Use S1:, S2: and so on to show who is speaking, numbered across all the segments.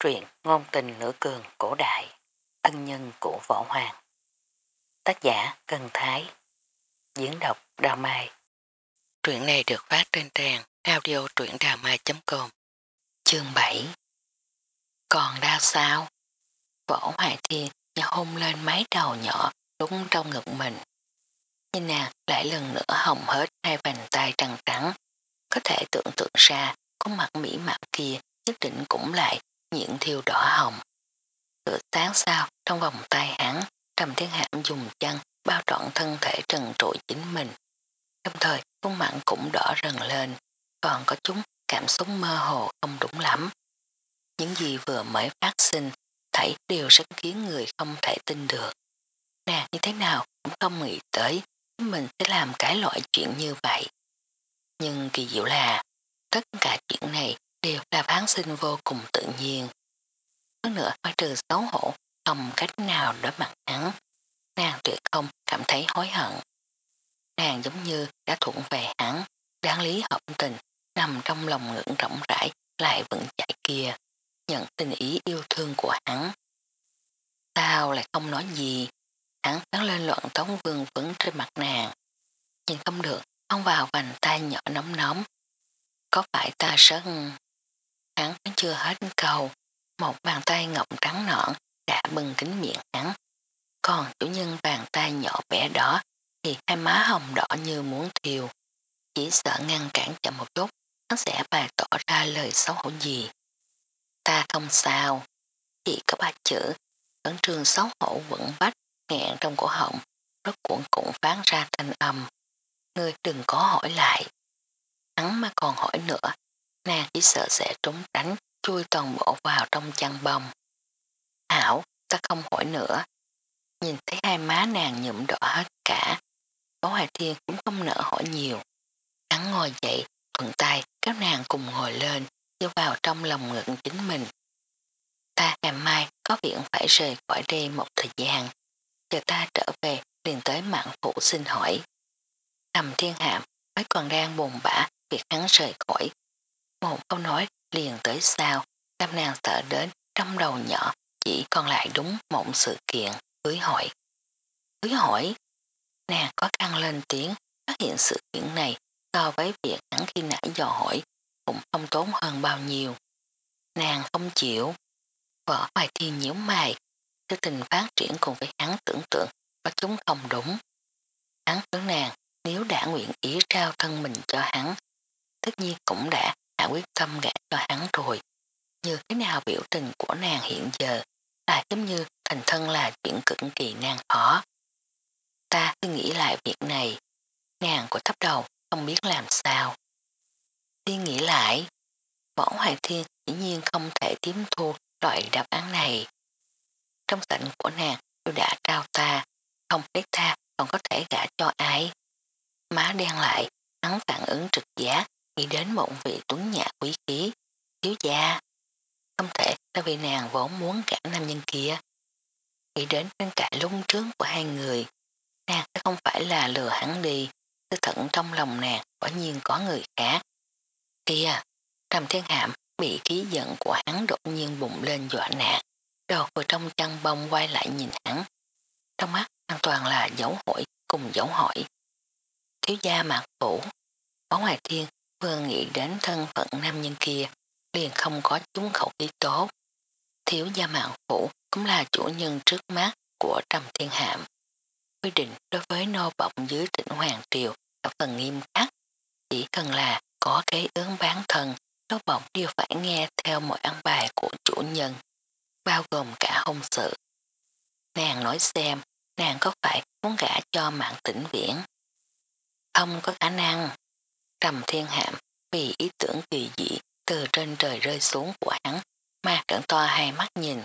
S1: Truyện ngôn tình nửa cường cổ đại, ân nhân của võ hoàng. Tác giả Cần Thái, diễn đọc Đào Mai. Truyện này được phát trên trang audio truyệnđàmai.com Chương 7 Còn đau sao? Võ Hoài Thiên nhà hôn lên mái đầu nhỏ đúng trong ngực mình. Nhìn nàng lại lần nữa hồng hết hai vành tay trắng trắng. Có thể tưởng tượng ra có mặt mỹ mạo kia nhất định cũng lại những thiêu đỏ hồng. Lửa sáng sao trong vòng tay hắn, trầm thiên hãm dùng chân bao trọn thân thể trần trụi chính mình. Đồng thời khuôn mặn cũng đỏ rần lên, còn có chúng cảm xúc mơ hồ không đúng lắm. Những gì vừa mới phát sinh, thảy đều rất khiến người không thể tin được. Nè như thế nào cũng không nghĩ tới mình sẽ làm cái loại chuyện như vậy. Nhưng kỳ diệu là tất cả chuyện này đều là phán sinh vô cùng tự nhiên. Hơn nữa ngoài trừ xấu hổ, không cách nào đối mặt hắn. Nàng tuyệt không cảm thấy hối hận. Nàng giống như đã thuận về hắn, đáng lý hợp tình, nằm trong lòng ngưỡng rộng rãi lại vẫn chạy kia, nhận tình ý yêu thương của hắn. Sao lại không nói gì? Hắn cắn lên loạn tống vương vững trên mặt nàng. Nhìn không được, không vào vành tay nhỏ nóng nóng. Có phải ta rất... Hắn chưa hết cầu, một bàn tay ngọc trắng nõn đã bừng kính miệng hắn. Còn chủ nhân bàn tay nhỏ bé đó thì hai má hồng đỏ như muốn thiêu. Chỉ sợ ngăn cản chậm một chút, hắn sẽ bày tỏ ra lời xấu hổ gì. Ta không sao, chỉ có ba chữ, ấn trường xấu hổ vẫn bách, nghẹn trong cổ họng, rất cuộn cuộn phán ra thanh âm. Ngươi đừng có hỏi lại. Hắn mà còn hỏi nữa, nàng chỉ sợ sẽ trúng tránh, chui toàn bộ vào trong chăn bông. Hảo, ta không hỏi nữa. Nhìn thấy hai má nàng nhụm đỏ hết cả. Bó Hoài Thiên cũng không nỡ hỏi nhiều. Hắn ngồi dậy, thuận tay, các nàng cùng ngồi lên, đưa vào trong lòng ngực chính mình. Ta ngày mai có việc phải rời khỏi đây một thời gian. Chờ ta trở về, liền tới mạng phụ xin hỏi. thầm thiên hạm, mới còn đang buồn bã việc hắn rời khỏi. Một câu nói liền tới sao, làm nàng sợ đến trong đầu nhỏ chỉ còn lại đúng một sự kiện, cưới hỏi. Cưới hỏi, nàng có căng lên tiếng, phát hiện sự kiện này so với việc hắn khi nãy dò hỏi cũng không tốn hơn bao nhiêu. Nàng không chịu, võ hoài thiên nhíu mày, sự tình phát triển cùng với hắn tưởng tượng có chúng không đúng. Hắn tưởng nàng nếu đã nguyện ý trao thân mình cho hắn, tất nhiên cũng đã đã quyết tâm gã cho hắn rồi. Như thế nào biểu tình của nàng hiện giờ là giống như thành thân là chuyện cực kỳ nan khó. Ta cứ nghĩ lại việc này, nàng của thấp đầu không biết làm sao. Đi nghĩ lại, võ hoài thiên dĩ nhiên không thể tiếm thu loại đáp án này. Trong sảnh của nàng tôi đã trao ta, không biết ta còn có thể gả cho ai. Má đen lại, hắn phản ứng trực giác, nghĩ đến một vị tuấn nhã quý khí, thiếu gia. Không thể là vì nàng vốn muốn cả nam nhân kia. Nghĩ đến bên cạnh lung trướng của hai người, nàng sẽ không phải là lừa hắn đi, tư thận trong lòng nàng quả nhiên có người khác. Kia, trầm thiên hạm bị khí giận của hắn đột nhiên bụng lên dọa nạt, đầu vừa trong chăn bông quay lại nhìn hắn. Trong mắt hoàn toàn là dấu hỏi cùng dấu hỏi. Thiếu gia mạc phủ, ở ngoài thiên vừa nghĩ đến thân phận nam nhân kia, liền không có chúng khẩu khí tốt. Thiếu gia mạng phủ cũng là chủ nhân trước mắt của Trầm Thiên Hạm. Quy định đối với nô bọng dưới tỉnh Hoàng Triều là phần nghiêm khắc. Chỉ cần là có cái ướng bán thân, nô bọng đều phải nghe theo mọi ăn bài của chủ nhân, bao gồm cả hôn sự. Nàng nói xem, nàng có phải muốn gả cho mạng tỉnh viễn? Không có khả năng. Trầm Thiên Hạm vì ý tưởng kỳ dị từ trên trời rơi xuống của hắn mà trận to hai mắt nhìn.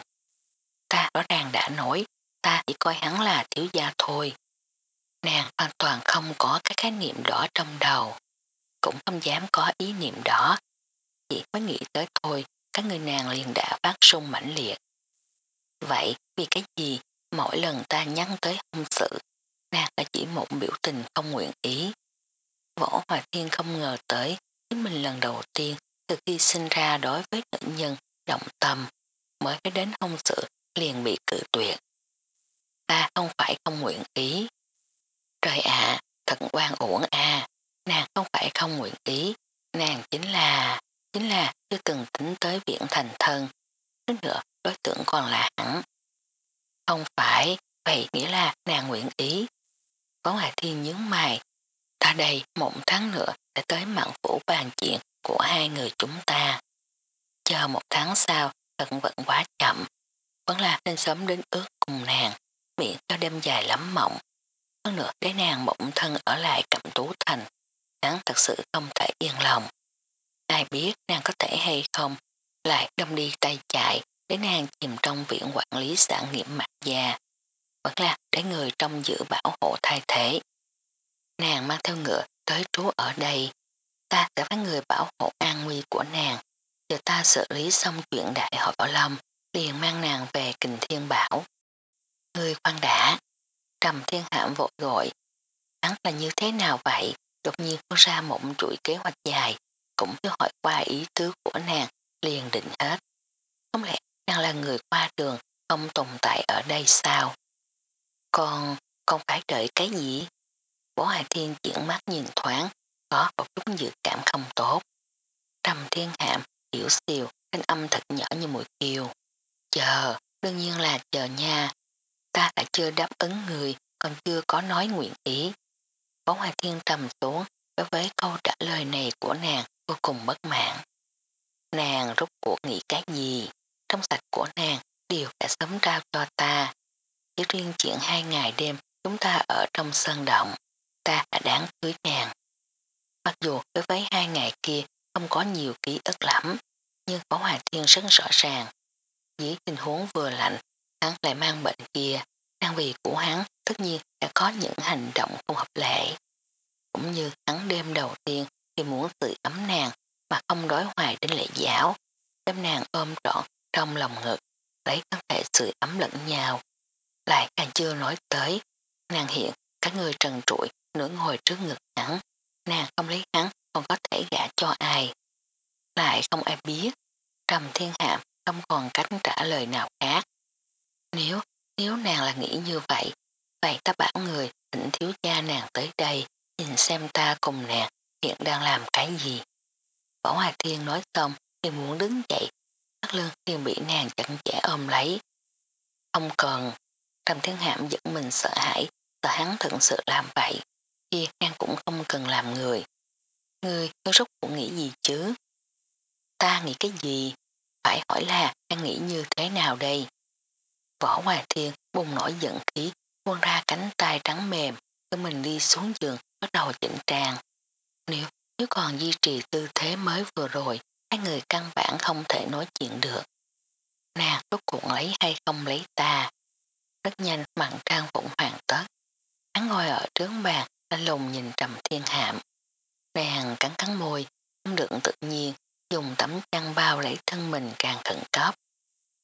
S1: Ta rõ ràng đã nói, ta chỉ coi hắn là thiếu gia thôi. Nàng hoàn toàn không có cái khái niệm đó trong đầu, cũng không dám có ý niệm đó. Chỉ mới nghĩ tới thôi, các người nàng liền đã phát sung mãnh liệt. Vậy vì cái gì mỗi lần ta nhắn tới hôn sự, nàng đã chỉ một biểu tình không nguyện ý. Võ Hoài Thiên không ngờ tới chính mình lần đầu tiên từ khi sinh ra đối với nữ nhân động tâm. mới cái đến hôn sự liền bị cự tuyệt. Ta không phải không nguyện ý. Trời ạ, thật quan uổng a nàng không phải không nguyện ý, nàng chính là, chính là chưa từng tính tới viện thành thân. Nói nữa, đối tượng còn là hẳn. Không phải, vậy nghĩa là nàng nguyện ý. Võ Hoài Thiên nhướng mày, đây một tháng nữa để tới mạng phủ bàn chuyện của hai người chúng ta. Chờ một tháng sau, thật vẫn quá chậm. Vẫn là nên sớm đến ước cùng nàng, miệng cho đêm dài lắm mộng. Hơn nữa để nàng mộng thân ở lại cẩm tú thành. Hắn thật sự không thể yên lòng. Ai biết nàng có thể hay không, lại đông đi tay chạy để nàng chìm trong viện quản lý sản nghiệm mặt già. Vẫn là để người trong giữ bảo hộ thay thế. Nàng mang theo ngựa tới trú ở đây. Ta sẽ phải người bảo hộ an nguy của nàng. Giờ ta xử lý xong chuyện đại hội bảo lâm, liền mang nàng về kình thiên bảo. Người khoan đã, trầm thiên hạm vội gọi. Hắn là như thế nào vậy? Đột nhiên có ra một chuỗi kế hoạch dài, cũng chưa hỏi qua ý tứ của nàng, liền định hết. Không lẽ nàng là người qua đường, không tồn tại ở đây sao? Còn, còn phải đợi cái gì? Bố Hà Thiên chuyển mắt nhìn thoáng, có một chút dự cảm không tốt. Trầm thiên hạm, hiểu xìu, thanh âm thật nhỏ như mũi kiều. Chờ, đương nhiên là chờ nha. Ta đã chưa đáp ứng người, còn chưa có nói nguyện ý. Bố Hà Thiên trầm xuống, đối với câu trả lời này của nàng vô cùng bất mãn. Nàng rút cuộc nghĩ cái gì? Trong sạch của nàng đều đã sớm trao cho ta. Chỉ riêng chuyện hai ngày đêm chúng ta ở trong sân động, ta đã đáng cưới nàng. Mặc dù đối với hai ngày kia không có nhiều ký ức lắm, nhưng có Hoàng Thiên rất rõ ràng. Dưới tình huống vừa lạnh, hắn lại mang bệnh kia, đang vì của hắn tất nhiên đã có những hành động không hợp lệ. Cũng như hắn đêm đầu tiên thì muốn tự ấm nàng mà không đối hoài đến lệ giáo, đem nàng ôm trọn trong lòng ngực, lấy thân thể sự ấm lẫn nhau. Lại càng chưa nói tới, nàng hiện các người trần trụi nửa ngồi trước ngực hắn, nàng không lấy hắn còn có thể gả cho ai. Lại không ai biết, trầm thiên hạm không còn cách trả lời nào khác. Nếu, nếu nàng là nghĩ như vậy, vậy ta bảo người thỉnh thiếu gia nàng tới đây, nhìn xem ta cùng nàng hiện đang làm cái gì. Võ Hòa Thiên nói xong thì muốn đứng dậy, mắt lưng liền bị nàng chặn chẽ ôm lấy. Không cần, Trầm Thiên Hạm dẫn mình sợ hãi, sợ hắn thật sự làm vậy, kia nàng cũng không cần làm người. Người có rốt cuộc nghĩ gì chứ? Ta nghĩ cái gì? Phải hỏi là đang nghĩ như thế nào đây? Võ Hòa Thiên bùng nổi giận khí, buông ra cánh tay trắng mềm, cho mình đi xuống giường, bắt đầu chỉnh trang. Nếu, nếu còn duy trì tư thế mới vừa rồi, hai người căn bản không thể nói chuyện được. Nàng rốt cuộc lấy hay không lấy ta? Rất nhanh mặn trang phụng hoàn tất. Hắn ngồi ở trướng bàn, anh lùng nhìn trầm thiên hạm. Nàng cắn cắn môi, không được tự nhiên, dùng tấm chăn bao lấy thân mình càng khẩn cấp.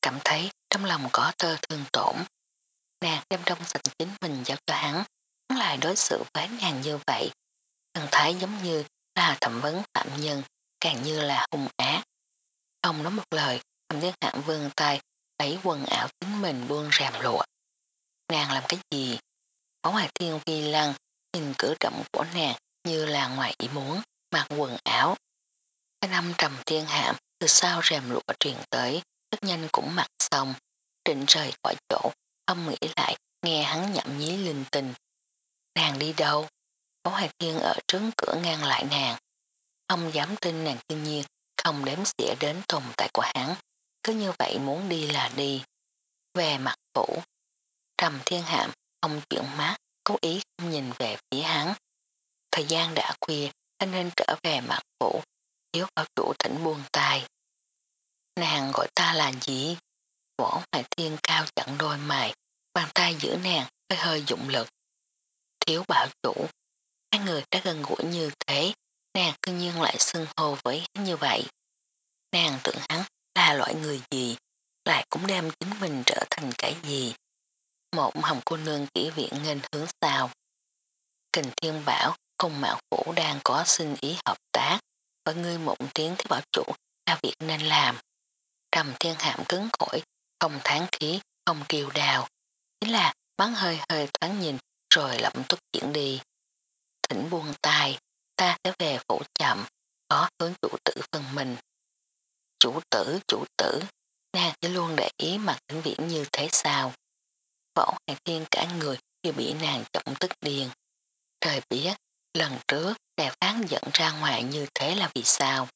S1: Cảm thấy trong lòng có tơ thương tổn. Nàng đem trong sạch chính mình giao cho hắn, hắn lại đối xử với nàng như vậy. Thần thái giống như là thẩm vấn phạm nhân, càng như là hung ác. ông nói một lời, thầm thiên hạm vương tay, lấy quần áo chính mình buông rèm lụa. Nàng làm cái gì? Có ngoài thiên vi lăng, nhìn cử động của nàng như là ngoài ý muốn, mặc quần áo. Cái năm trầm thiên hạm từ sau rèm lụa truyền tới, rất nhanh cũng mặc xong, định rời khỏi chỗ, không nghĩ lại, nghe hắn nhậm nhí linh tình. Nàng đi đâu? Có Hoài Thiên ở trước cửa ngang lại nàng. Không dám tin nàng thiên nhiên, không đếm xỉa đến tồn tại của hắn. Cứ như vậy muốn đi là đi. Về mặt phủ, trầm thiên hạm, ông chuyển mát cố ý không nhìn về phía hắn. Thời gian đã khuya, anh nên trở về mặt phủ, thiếu bảo chủ thỉnh buông tay. Nàng gọi ta là gì? Võ Hoài Thiên cao chặn đôi mày, bàn tay giữ nàng hơi hơi dụng lực. Thiếu bảo chủ, hai người đã gần gũi như thế, nàng cư nhiên lại xưng hô với hắn như vậy. Nàng tưởng hắn là loại người gì, lại cũng đem chính mình trở thành cái gì. Một hồng cô nương kỹ viện nghênh hướng sao. Kình thiên bảo cùng mạo phủ đang có xin ý hợp tác, và ngươi mộng tiếng thế bảo chủ là việc nên làm. Trầm thiên hạm cứng khỏi không tháng khí, không kiều đào, chính là bắn hơi hơi thoáng nhìn rồi lậm túc chuyển đi. Thỉnh buông tay, ta sẽ về phủ chậm, có hướng chủ tử phần mình. Chủ tử, chủ tử, nàng chỉ luôn để ý mặt tĩnh viễn như thế sao. Võ Hoàng Thiên cả người như bị nàng trọng tức điên. Trời biết, lần trước đại phán dẫn ra ngoài như thế là vì sao.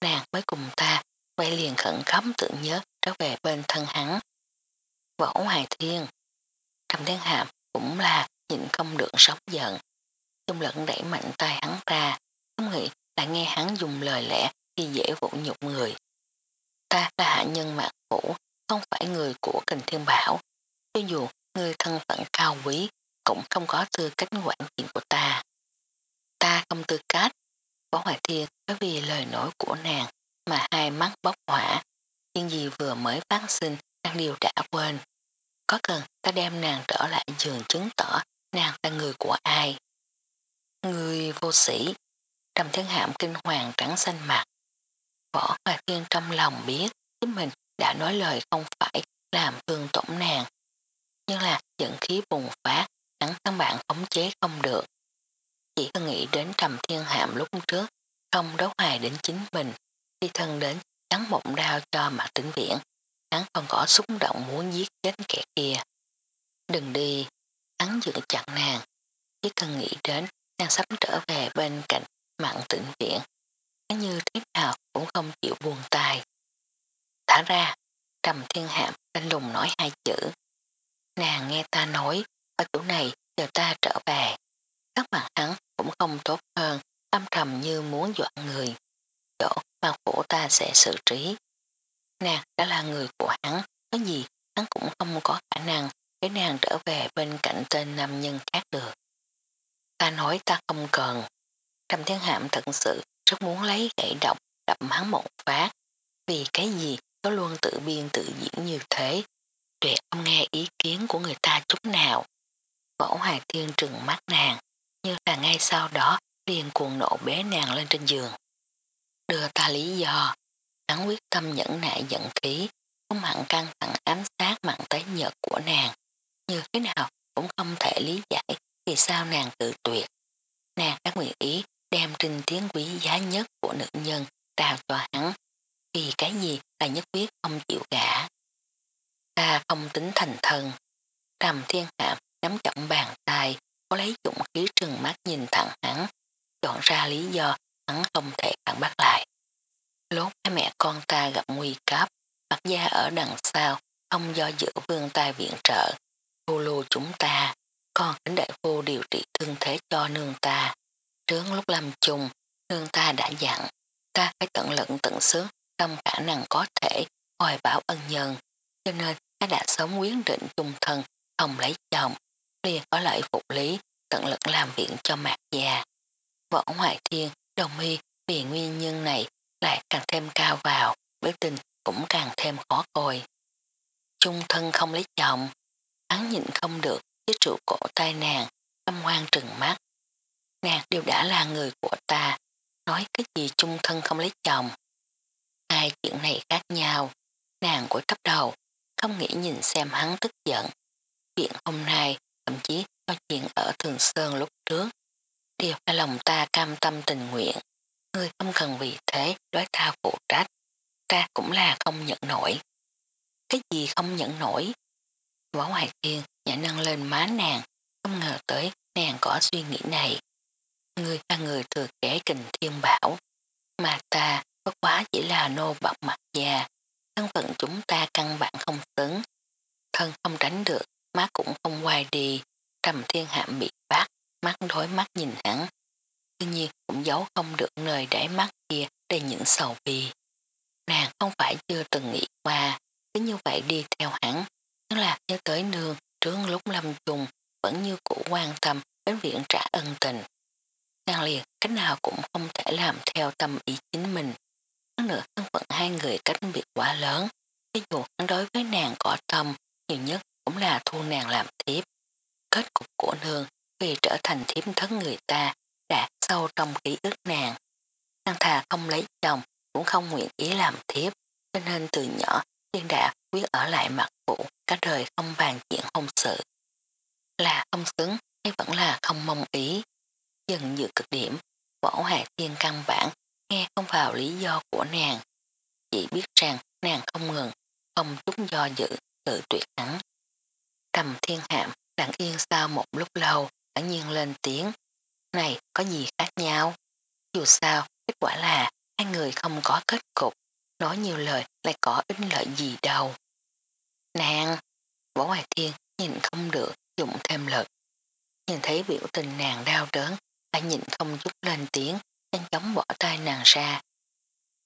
S1: Nàng mới cùng ta, quay liền khẩn khấm tự nhớ trở về bên thân hắn. Võ Hoài Thiên, Trầm Thiên Hạm cũng là nhịn không được sóng giận. Trung lẫn đẩy mạnh tay hắn ra, không nghĩ là nghe hắn dùng lời lẽ khi dễ vũ nhục người. Ta là hạ nhân mạc phủ, không phải người của kình thiên bảo. Cho dù người thân phận cao quý, cũng không có tư cách quản chuyện của ta. Ta không tư cách. Võ Hoài Thiên bởi vì lời nói của nàng mà hai mắt bốc hỏa. Nhưng gì vừa mới phát sinh đang điều đã quên. Có cần ta đem nàng trở lại giường chứng tỏ nàng là người của ai. Người vô sĩ. Trầm thiên hạm kinh hoàng trắng xanh mặt. Võ Hoài Thiên trong lòng biết chính mình đã nói lời không phải làm thương tổn nàng. Nhưng là dẫn khí bùng phát, hắn căn bản khống chế không được. Chỉ có nghĩ đến trầm thiên hạm lúc trước, không đấu hài đến chính mình, khi thân đến hắn mộng đao cho mặt tĩnh viễn, hắn còn có xúc động muốn giết chết kẻ kia. Đừng đi, hắn giữ chặn nàng, chỉ cần nghĩ đến nàng sắp trở về bên cạnh mặn tĩnh viện. Hắn như thế nào cũng không chịu buồn tay. Thả ra, trầm thiên hạm lên lùng nói hai chữ. Nàng nghe ta nói, ở chỗ này chờ ta trở về. Các mặt hắn cũng không tốt hơn, âm trầm như muốn dọa người. Chỗ mà khổ ta sẽ xử trí. Nàng đã là người của hắn, có gì hắn cũng không có khả năng để nàng trở về bên cạnh tên nam nhân khác được. Ta nói ta không cần. Trầm thiên hạm thật sự rất muốn lấy gãy độc đập hắn một phát. Vì cái gì nó luôn tự biên tự diễn như thế. Tuyệt không nghe ý kiến của người ta chút nào. Võ hoàng Thiên trừng mắt nàng, như là ngay sau đó liền cuồng nộ bế nàng lên trên giường. Đưa ta lý do, hắn quyết tâm nhẫn nại giận khí, không hẳn căng thẳng ám sát mạng tái nhật của nàng. Như thế nào cũng không thể lý giải vì sao nàng tự tuyệt. Nàng đã nguyện ý đem trình tiến quý giá nhất của nữ nhân trao cho hắn. Vì cái gì là nhất quyết không chịu gã. Ta không tính thành thân. Trầm thiên hạm nắm trọng bàn tay, có lấy dụng khí trừng mắt nhìn thẳng hắn, chọn ra lý do hắn không thể phản bác lại. Lúc hai mẹ con ta gặp nguy cấp, mặt gia ở đằng sau, không do dự vương tay viện trợ, thu lưu chúng ta, còn kính đại phu điều trị thương thế cho nương ta. Trước lúc làm chung, nương ta đã dặn, ta phải tận lận tận sức trong khả năng có thể hồi bảo ân nhân, cho nên ta đã sớm quyến định chung thân, không lấy chồng, liền có lợi phục lý, tận lực làm viện cho mạc già. Võ Hoài Thiên, đồng mi vì nguyên nhân này lại càng thêm cao vào, biểu tình cũng càng thêm khó coi. Chung thân không lấy chồng, hắn nhịn không được với trụ cổ tay nàng, tâm hoang trừng mắt. Nàng đều đã là người của ta, nói cái gì chung thân không lấy chồng. Hai chuyện này khác nhau, nàng của cấp đầu, không nghĩ nhìn xem hắn tức giận. Chuyện hôm nay, thậm chí có chuyện ở Thường Sơn lúc trước, đều là lòng ta cam tâm tình nguyện. Ngươi không cần vì thế đối ta phụ trách, ta cũng là không nhận nổi. Cái gì không nhận nổi? Võ Hoài Thiên nhảy nâng lên má nàng, không ngờ tới nàng có suy nghĩ này. Ngươi là người thừa kế kình thiên bảo, mà ta bất quá chỉ là nô bọc mặt già, thân phận chúng ta căn bản không xứng. Thân không tránh được, má cũng không quay đi, trầm thiên hạm bị bắt, mắt đối mắt nhìn hắn. Tuy nhiên cũng giấu không được nơi để mắt kia đầy những sầu bi. Nàng không phải chưa từng nghĩ qua, cứ như vậy đi theo hắn, nhưng là nhớ tới nương trước lúc lâm trùng vẫn như cũ quan tâm đến viện trả ân tình. Nàng liền cách nào cũng không thể làm theo tâm ý chính mình. Nữa thân phận hai người cách biệt quá lớn, ví dụ hắn đối với nàng có tâm, nhiều nhất cũng là thu nàng làm thiếp. Kết cục của nương vì trở thành thiếp thân người ta đã sâu trong ký ức nàng. Nàng thà không lấy chồng cũng không nguyện ý làm thiếp, cho nên từ nhỏ tiên đã quyết ở lại mặt phụ cả đời không bàn chuyện hôn sự. Là không xứng hay vẫn là không mong ý. Dần dự cực điểm, võ hạ thiên căn bản nghe không vào lý do của nàng. Chỉ biết rằng nàng không ngừng, không chút do dự, tự tuyệt hắn. Cầm thiên hạm lặng yên sau một lúc lâu, đã nhiên lên tiếng. Này, có gì khác nhau? Dù sao, kết quả là hai người không có kết cục, nói nhiều lời lại có ích lợi gì đâu. Nàng, võ hoài thiên nhìn không được, dụng thêm lực. Nhìn thấy biểu tình nàng đau đớn, đã nhìn không chút lên tiếng, nhanh chóng bỏ tay nàng ra.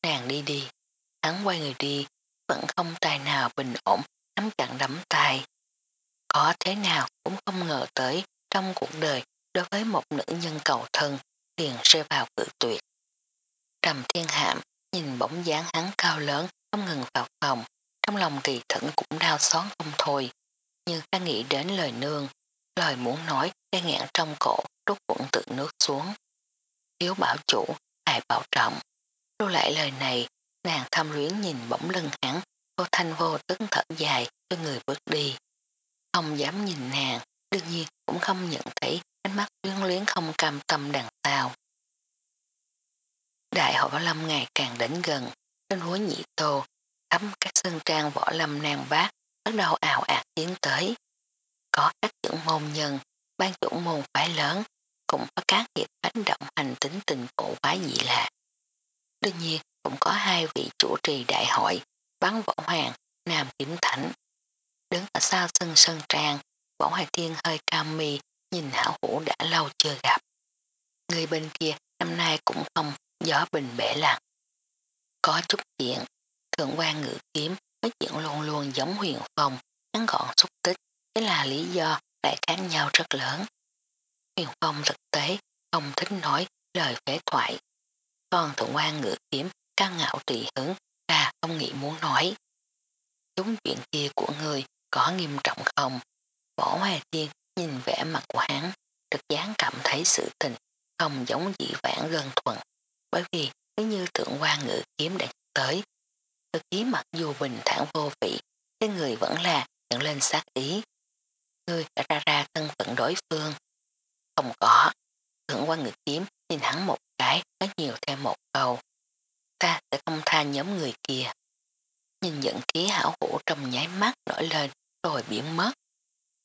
S1: Nàng đi đi, hắn quay người đi, vẫn không tài nào bình ổn, nắm chặn đắm tay. Có thế nào cũng không ngờ tới trong cuộc đời đối với một nữ nhân cầu thân liền rơi vào cự tuyệt. Trầm thiên hạm nhìn bóng dáng hắn cao lớn không ngừng vào phòng, trong lòng kỳ thẫn cũng đau xót không thôi. Nhưng ta nghĩ đến lời nương, lời muốn nói đang ngẹn trong cổ rút cuộn tự nước xuống. Hiếu bảo chủ, hài bảo trọng. Lưu lại lời này, nàng thâm luyến nhìn bỗng lưng hắn, vô thanh vô tức thở dài cho người bước đi. Không dám nhìn nàng, đương nhiên cũng không nhận thấy ánh mắt luyến luyến không cam tâm đằng sau. Đại hội võ lâm ngày càng đến gần, trên hối nhị tô, thấm các sân trang võ lâm nàng bác bắt đầu ảo ạt tiến tới. Có các trưởng môn nhân, ban chủ môn phái lớn, cũng có các nghiệp ánh động hành tính tình cổ quái dị lạ. Đương nhiên cũng có hai vị chủ trì đại hội, bắn võ hoàng, nam kiếm thảnh. Đứng ở sau sân sân trang, võ hoài tiên hơi cao mi, nhìn hảo hủ đã lâu chưa gặp. Người bên kia năm nay cũng không gió bình bể lặng. Có chút chuyện, thượng quan ngự kiếm nói chuyện luôn luôn giống huyền phong, ngắn gọn xúc tích, thế là lý do lại khác nhau rất lớn. Huyền phong thực tế không thích nói lời phế thoại. Còn thượng quan ngự kiếm cao ngạo trì hứng là không nghĩ muốn nói. Chúng chuyện kia của người có nghiêm trọng không? Võ Hoa thiên nhìn vẻ mặt của hắn, trực gián cảm thấy sự tình không giống dị vãng gần thuận. Bởi vì nếu như thượng quan ngự kiếm đã tới, thực khí mặc dù bình thản vô vị, cái người vẫn là nhận lên sát ý. Người đã ra ra thân phận đối phương. Không có. Thượng quan ngự kiếm nhìn hắn một cái, có nhiều thêm một câu. Ta sẽ không tha nhóm người kia. Nhìn dẫn khí hảo hủ trong nháy mắt nổi lên rồi biến mất.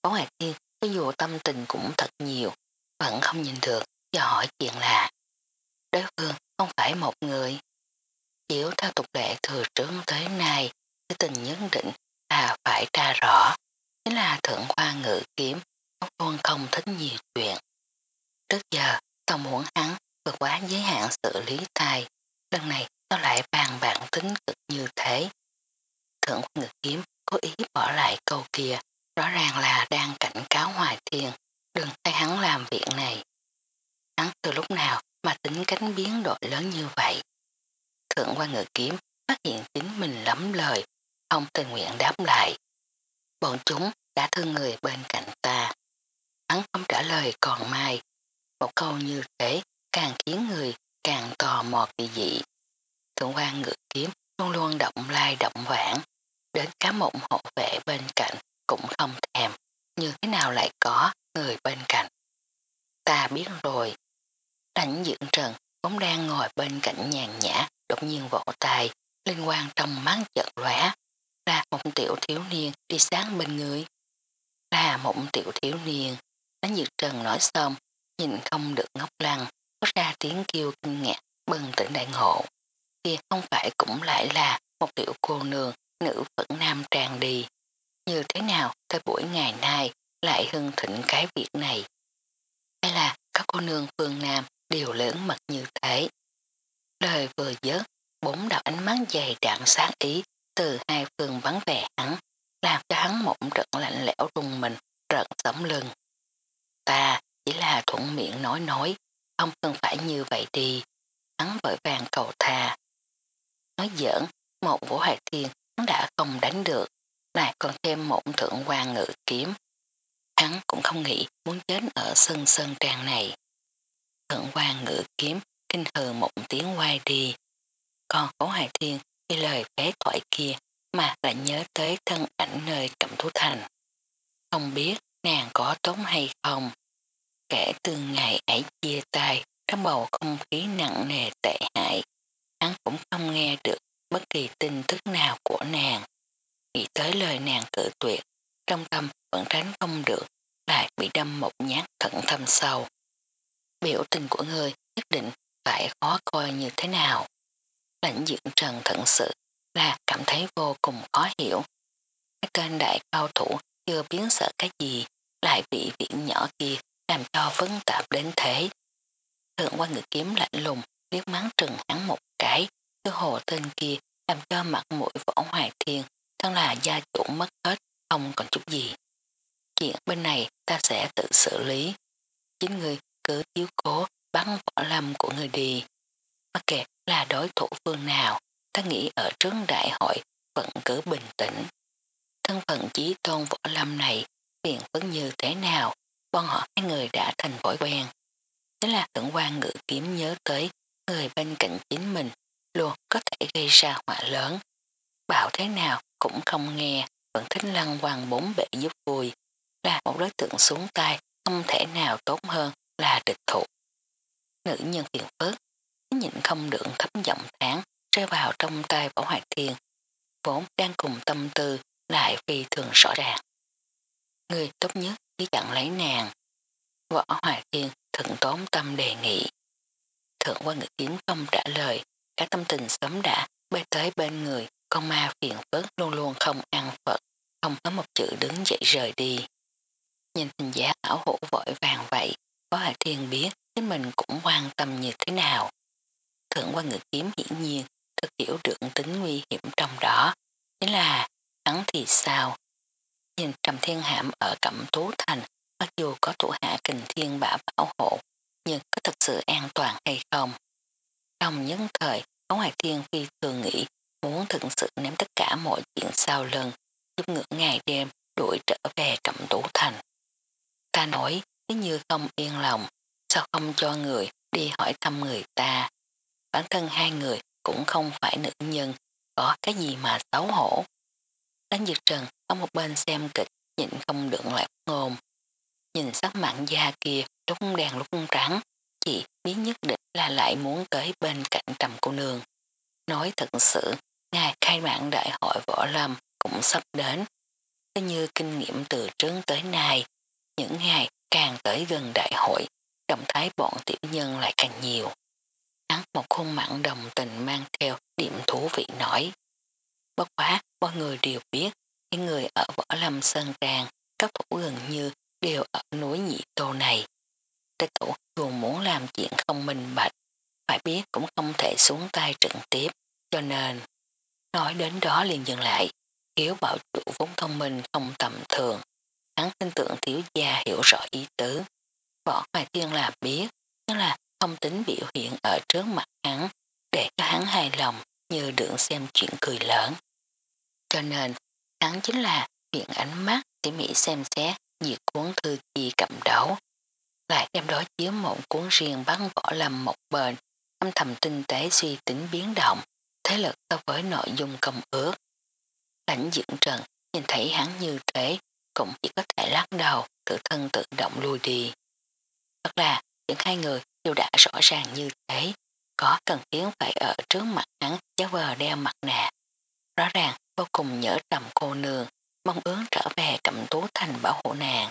S1: Có Hoài Thiên cho dù tâm tình cũng thật nhiều, vẫn không nhìn được, do hỏi chuyện lạ. Đối phương không phải một người. Chiếu theo tục lệ thừa trướng tới nay, cái tình nhất định là phải tra rõ. Chính là thượng khoa ngự kiếm, ông luôn không thích nhiều chuyện. Trước giờ, tao muốn hắn vượt quá giới hạn xử lý tài. Lần này tao lại bàn bản tính cực như thế. Thượng khoa ngự kiếm cố ý bỏ lại câu kia, rõ ràng là đang cảnh cáo Hoài Thiên, đừng thay hắn làm việc này. Hắn từ lúc nào mà tính cánh biến đổi lớn như vậy. Thượng quan ngự kiếm phát hiện chính mình lắm lời, không tình nguyện đáp lại. Bọn chúng đã thương người bên cạnh ta. Hắn không trả lời còn mai. Một câu như thế càng khiến người càng tò mò kỳ dị. Thượng quan ngự kiếm luôn luôn động lai động vãng, đến cá mộng hộ vệ bên cạnh cũng không thèm, như thế nào lại có người bên cạnh. Ta biết rồi, Lãnh dưỡng trần cũng đang ngồi bên cạnh nhàn nhã, đột nhiên vỗ tay, liên quan trong mắt chợt lóe là một tiểu thiếu niên đi sáng bên người. Là một tiểu thiếu niên, lãnh dưỡng trần nói xong, nhìn không được ngốc lăng, có ra tiếng kêu kinh ngạc, bừng tỉnh đại ngộ. Kia không phải cũng lại là một tiểu cô nương, nữ vẫn nam tràn đi. Như thế nào tới buổi ngày nay lại hưng thịnh cái việc này? Hay là các cô nương phương Nam đều lớn mật như thế. Đời vừa dớt, bốn đạo ánh mắt dày đạn sáng ý từ hai phương bắn về hắn, làm cho hắn mộng trận lạnh lẽo rung mình, trận sẫm lưng. Ta chỉ là thuận miệng nói nói, không cần phải như vậy đi. Hắn vội vàng cầu tha. Nói giỡn, một vũ hạt thiên hắn đã không đánh được, lại còn thêm một thượng quan ngự kiếm. Hắn cũng không nghĩ muốn chết ở sân sân trang này thượng quan ngự kiếm, kinh hờ một tiếng quay đi. Còn cổ hài thiên, khi lời phế thoại kia, mà lại nhớ tới thân ảnh nơi cẩm thú thành. Không biết nàng có tốn hay không. Kể từ ngày ấy chia tay, trong bầu không khí nặng nề tệ hại, hắn cũng không nghe được bất kỳ tin tức nào của nàng. Nghĩ tới lời nàng cự tuyệt, trong tâm vẫn tránh không được, lại bị đâm một nhát thận thâm sâu. Biểu tình của người nhất định phải khó coi như thế nào. Lãnh dưỡng trần thận sự là cảm thấy vô cùng khó hiểu. Cái tên đại cao thủ chưa biến sợ cái gì lại bị viện nhỏ kia làm cho phấn tạp đến thế. Thượng quan ngự kiếm lạnh lùng liếc mắng trừng hắn một cái cứ hồ tên kia làm cho mặt mũi võ hoài thiên thân là gia chủ mất hết không còn chút gì. Chuyện bên này ta sẽ tự xử lý. Chính người cứ chiếu cố bắn võ lâm của người đi. Mặc kệ là đối thủ phương nào, ta nghĩ ở trước đại hội vẫn cứ bình tĩnh. Thân phận chí tôn võ lâm này phiền phức như thế nào, bọn họ hai người đã thành thói quen. Thế là tưởng quan ngự kiếm nhớ tới người bên cạnh chính mình luôn có thể gây ra họa lớn. Bảo thế nào cũng không nghe, vẫn thích lăng quăng bốn bệ giúp vui, là một đối tượng xuống tay không thể nào tốt hơn là địch thủ. Nữ nhân phiền phức, nhịn không được thấp giọng tháng rơi vào trong tay Võ Hoài Thiên, vốn đang cùng tâm tư lại vì thường rõ ràng. Người tốt nhất chỉ chặn lấy nàng. Võ Hoài Thiên thượng tốn tâm đề nghị. Thượng quan ngự kiếm không trả lời, các tâm tình sớm đã bê tới bên người, con ma phiền phức luôn luôn không ăn phật, không có một chữ đứng dậy rời đi. Nhìn tình giá ảo hổ vội vàng vậy, Võ Hoài Thiên biết chính mình cũng quan tâm như thế nào. Thượng quan ngự kiếm hiển nhiên thực hiểu được tính nguy hiểm trong đó, chính là hắn thì sao? Nhìn Trầm Thiên Hạm ở Cẩm Tú Thành, mặc dù có thủ hạ kình thiên bả bảo hộ, nhưng có thật sự an toàn hay không? Trong những thời, có Hoài thiên phi thường nghĩ muốn thực sự ném tất cả mọi chuyện sau lưng, giúp ngưỡng ngày đêm đuổi trở về Cẩm Tú Thành. Ta nói, nếu như không yên lòng, sao không cho người đi hỏi thăm người ta? Bản thân hai người cũng không phải nữ nhân, có cái gì mà xấu hổ. Đánh Dược trần ở một bên xem kịch, nhịn không được loại ngôn. Nhìn sắc mặn da kia lúc đèn lúc trắng, chị biết nhất định là lại muốn tới bên cạnh trầm cô nương. Nói thật sự, ngày khai mạng đại hội võ lâm cũng sắp đến. Thế như kinh nghiệm từ trước tới nay, những ngày càng tới gần đại hội, động thái bọn tiểu nhân lại càng nhiều. Hắn một khuôn mặn đồng tình mang theo điểm thú vị nổi. Bất quá, mọi người đều biết, những người ở Võ Lâm Sơn Trang, các thủ gần như đều ở núi nhị tô này. Địch tổ dù muốn làm chuyện không minh bạch, phải biết cũng không thể xuống tay trực tiếp, cho nên nói đến đó liền dừng lại. Hiếu bảo chủ vốn thông minh không tầm thường, hắn tin tưởng thiếu gia hiểu rõ ý tứ. Võ Hoài Thiên là biết, nhưng là không tính biểu hiện ở trước mặt hắn, để cho hắn hài lòng như đựng xem chuyện cười lớn. Cho nên, hắn chính là hiện ánh mắt tỉ mỉ xem xét diệt cuốn thư chi cầm đấu. Lại đem đó chiếu một cuốn riêng bắn võ lầm một bền, âm thầm tinh tế suy tính biến động, thế lực so với nội dung công ước. Lãnh dưỡng trần nhìn thấy hắn như thế, cũng chỉ có thể lắc đầu, tự thân tự động lui đi. Thật là, những hai người đều đã rõ ràng như thế, có cần khiến phải ở trước mặt hắn giáo vờ đeo mặt nạ. Rõ ràng vô cùng nhớ trầm cô nương, mong ước trở về cẩm tú thành bảo hộ nàng.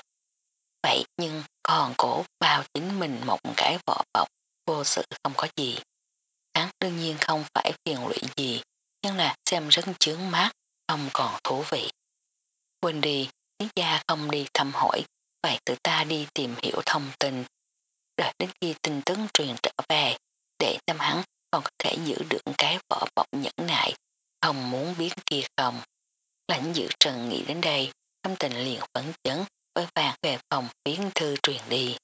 S1: Vậy nhưng còn cổ bao chính mình một cái vỏ bọc, vô sự không có gì. Hắn đương nhiên không phải phiền lụy gì, nhưng là xem rất chướng mát, không còn thú vị. Quên đi, nếu gia không đi thăm hỏi, vậy tự ta đi tìm hiểu thông tin. Đợi đến khi tin tức truyền trở về, để tâm hắn còn có thể giữ được cái vỏ bọc nhẫn nại, không muốn biết kia không. Lãnh dự trần nghĩ đến đây, tâm tình liền phấn chấn, với vàng về phòng biến thư truyền đi.